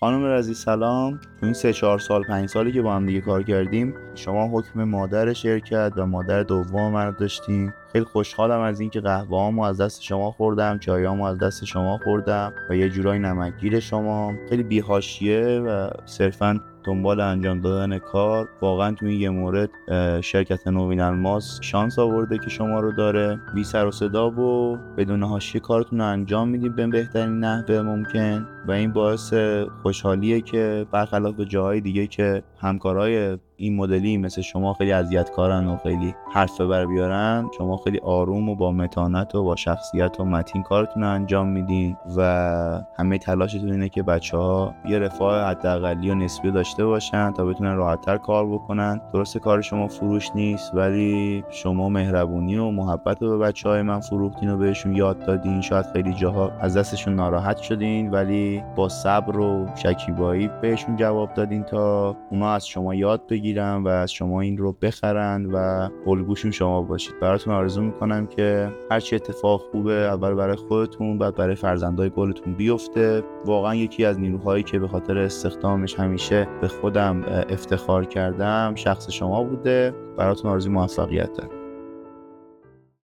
خانم رزی سلام تو این سه چهار سال پنج سالی که با هم دیگه کار کردیم شما حکم مادر شرکت و مادر دوم من داشتیم خیلی خوشحالم از اینکه قهوه‌هامو از دست شما خوردم چایامو از دست شما خوردم و یه جورایی نمکگیر شما. خیلی بیهاشیه و صرفا دنبال انجام دادن کار. واقعا تو این یه مورد شرکت نوین الماس شانس آورده که شما رو داره. بی سر و صدا و بدون حاشیه کارتون رو انجام میدیم به بهترین نحوه ممکن و این باعث خوشحالیه که برخلاف جاهای دیگه که همکارای این مدلی مثل شما خیلی اذیت کارن و خیلی حرف بر بیارن. شما خیلی آروم و با متانت و با شخصیت و متین کارتون رو انجام میدین و همه تلاشتون اینه که بچه ها یه رفاه حداقلی و نسبی داشته باشن تا بتونن راحتتر کار بکنن. درست کار شما فروش نیست ولی شما مهربونی و محبت رو به بچه های من فروختین و بهشون یاد دادین. شاید خیلی جاها از دستشون ناراحت شدین ولی با صبر و شکیبایی بهشون جواب دادین تا اونا از شما یاد بگیرن. بگیرن و از شما این رو بخرن و الگوشون شما باشید. براتون آرزو می‌کنم که هرچی اتفاق خوبه اول برای خودتون بعد برای فرزندای گلتون بیفته. واقعا یکی از نیروهایی که به خاطر استخدامش همیشه به خودم افتخار کردم شخص شما بوده. براتون آرزوی موفقیت دارم.